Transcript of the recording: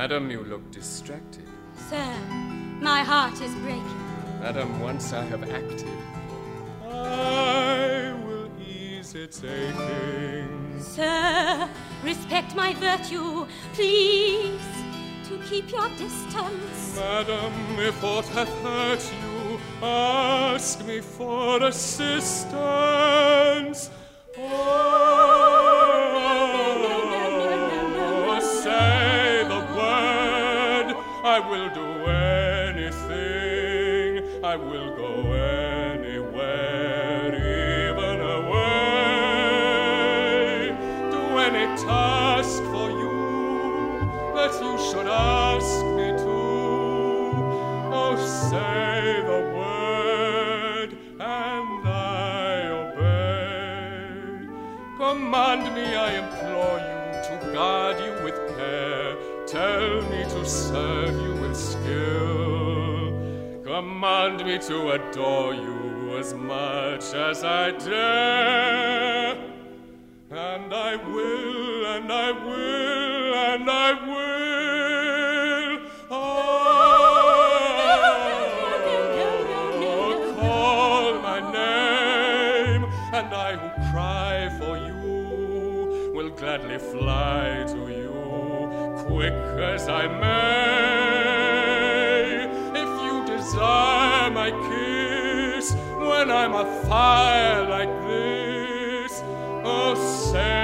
Madam, you look distracted. Sir, my heart is breaking. Madam, once I have acted, I will ease its aching. Sir, respect my virtue, please, to keep your distance. Madam, if aught hath hurt you, ask me for assistance. I will do anything. I will go anywhere, even away. Do any task for you that you should ask me to. Oh, say the word, and I obey. Command me, I implore you, to guard you with care. Tell me to serve you with skill. Command me to adore you as much as I dare. And I will, and I will, and I will. Oh, call my name, and I who cry for you will gladly fly quick as I may. If you desire my kiss when I'm afire like this, oh, say.